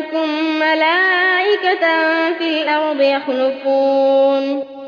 منكم ملائكة في الأرض يخلفون.